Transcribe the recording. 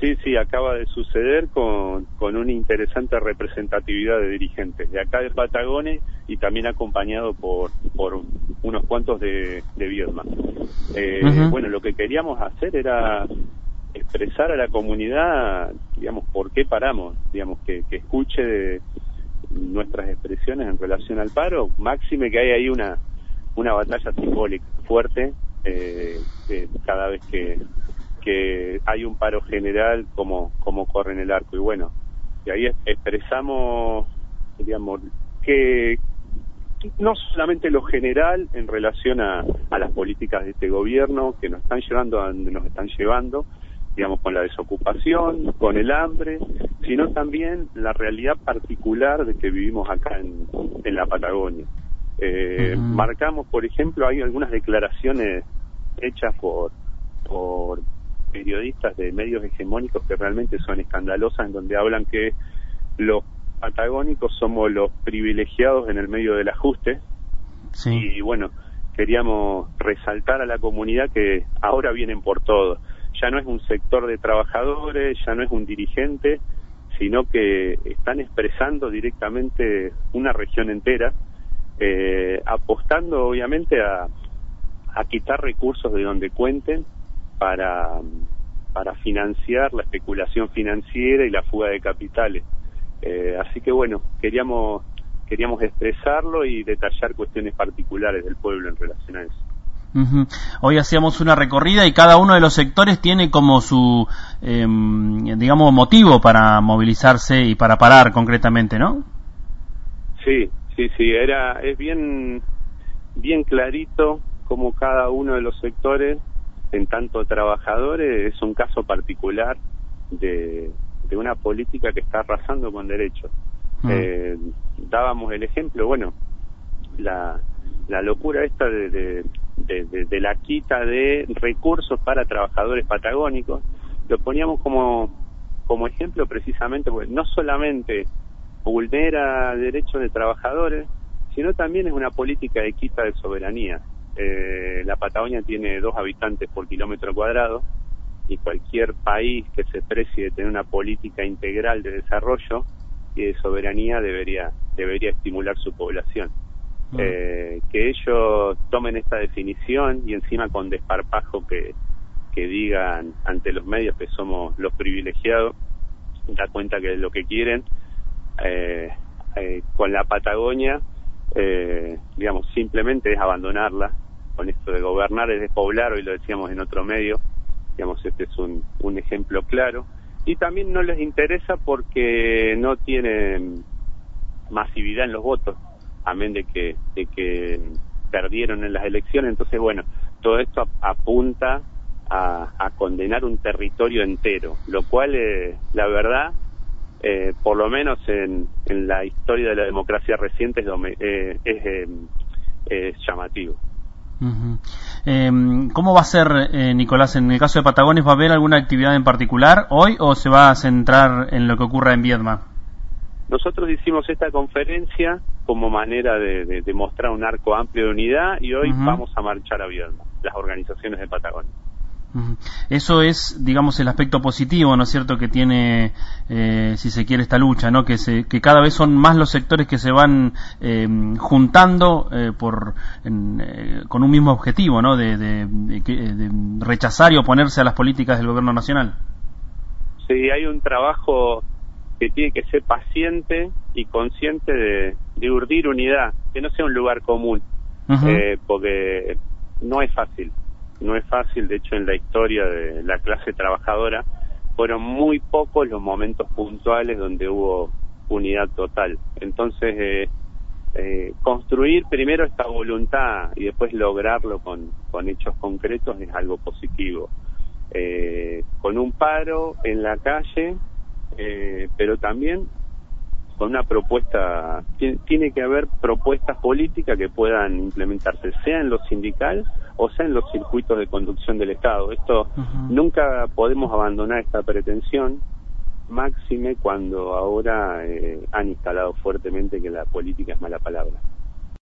Sí, sí, acaba de suceder con, con una interesante representatividad de dirigentes de acá de Patagones y también acompañado por, por unos cuantos de, de Viedma. Eh, Bueno, lo que queríamos hacer era expresar a la comunidad, digamos, por qué paramos, digamos, que, que escuche nuestras expresiones en relación al paro, máxime que hay ahí una, una batalla simbólica fuerte eh, cada vez que, que hay un paro general como, como corre en el arco. Y bueno, y ahí expresamos, digamos, que no solamente lo general en relación a, a las políticas de este gobierno que nos están llevando a donde nos están llevando, digamos, con la desocupación, con el hambre, sino también la realidad particular de que vivimos acá en, en la Patagonia. Eh, Marcamos, por ejemplo, hay algunas declaraciones hechas por, por periodistas de medios hegemónicos que realmente son escandalosas, en donde hablan que los patagónicos somos los privilegiados en el medio del ajuste. Y bueno, queríamos resaltar a la comunidad que ahora vienen por todo. Ya no es un sector de trabajadores, ya no es un dirigente, sino que están expresando directamente una región entera, eh, apostando obviamente a, a quitar recursos de donde cuenten para, para financiar la especulación financiera y la fuga de capitales. Eh, así que bueno, queríamos, queríamos expresarlo y detallar cuestiones particulares del pueblo en relación a eso. Hoy hacíamos una recorrida y cada uno de los sectores tiene como su, em, digamos, motivo para movilizarse y para parar concretamente, ¿no? Sí, sí, sí, era, es bien, bien clarito como cada uno de los sectores en tanto trabajadores es un caso particular de, de una política que está arrasando con derechos. Mm. Eh, dábamos el ejemplo, bueno, la, la locura esta de, de, de, de, la quita de recursos para trabajadores patagónicos, lo poníamos como, como ejemplo precisamente porque no solamente vulnera derechos de trabajadores, sino también es una política de quita de soberanía. Eh, la Patagonia tiene dos habitantes por kilómetro cuadrado y cualquier país que se precie de tener una política integral de desarrollo y de soberanía debería debería estimular su población. Mm. Eh, que ellos tomen esta definición y encima con desparpajo que, que digan ante los medios que somos los privilegiados, da cuenta que lo que quieren eh, eh, con la Patagonia eh, digamos, simplemente es abandonarla. Con esto de gobernar es despoblar, hoy lo decíamos en otro medio, digamos, este es un, ejemplo claro. Y también no les interesa porque no tienen masividad en los votos, amén de que, de que perdieron en las elecciones. Entonces, bueno, todo esto apunta a, a condenar un territorio entero, lo cual, eh, la verdad, eh, por lo menos en, en, la historia de la democracia reciente, es, eh, es, eh, eh, ¿Cómo va a ser, eh, Nicolás, en el caso de Patagones, va a haber alguna actividad en particular hoy o se va a centrar en lo que ocurra en Viedma? Nosotros hicimos esta conferencia como manera de, de, de mostrar un arco amplio de unidad y hoy uh -huh. vamos a marchar a Viedma, las organizaciones de Patagonia. Eso es, digamos, el aspecto positivo, ¿no es cierto?, que tiene, eh, si se quiere, esta lucha, ¿no? Que, se, que cada vez son más los sectores que se van eh, juntando eh, por, en, eh, con un mismo objetivo, ¿no? De, de, de, rechazar y oponerse a las políticas del gobierno nacional. Sí, hay un trabajo que tiene que ser paciente y consciente de, de urdir unidad, que no sea un lugar común, uh -huh. porque no es fácil no es fácil, de hecho en la historia de la clase trabajadora fueron muy pocos los momentos puntuales donde hubo unidad total. Entonces, eh, eh, construir primero esta voluntad y después lograrlo con, con hechos concretos es algo positivo. Eh, con un paro en la calle, eh, pero también con una propuesta, tiene que haber propuestas políticas que puedan implementarse, sea en lo sindical o sea en los circuitos de conducción del Estado. Esto uh -huh. nunca podemos abandonar esta pretensión, máxime cuando ahora eh, han instalado fuertemente que la política es mala palabra.